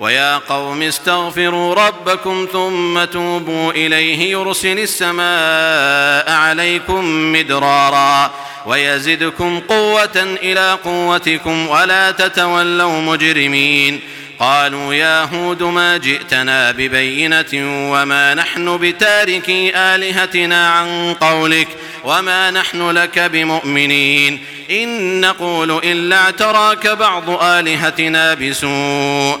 ويا قوم استغفروا ربكم ثم توبوا إليه يرسل السماء عليكم مدرارا ويزدكم قوة إلى قوتكم ولا تتولوا مجرمين قالوا يا هود ما جئتنا ببينة وما نحن بتاركي آلهتنا عن قولك وما نحن لك بمؤمنين إن نقول إلا اعتراك بعض آلهتنا بسوء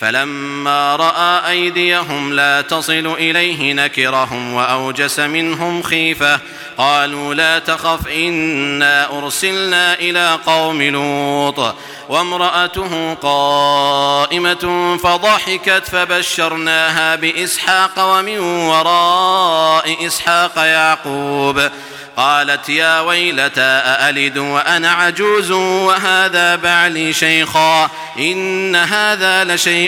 فلما رأى أيديهم لا تصل إليه نكرهم وأوجس منهم خيفة قالوا لا تخف إنا أرسلنا إلى قوم لوط. وامرأته قائمة فضحكت فبشرناها بإسحاق ومن وراء إسحاق يعقوب. قالت يا ويلتى أألد وأنا عجوز وهذا بعلي شيخا إن هذا لشيء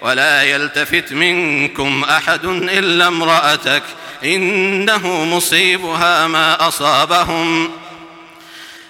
ولا يلتفت منكم أحد إلا امرأتك إنه مصيبها ما أصابهم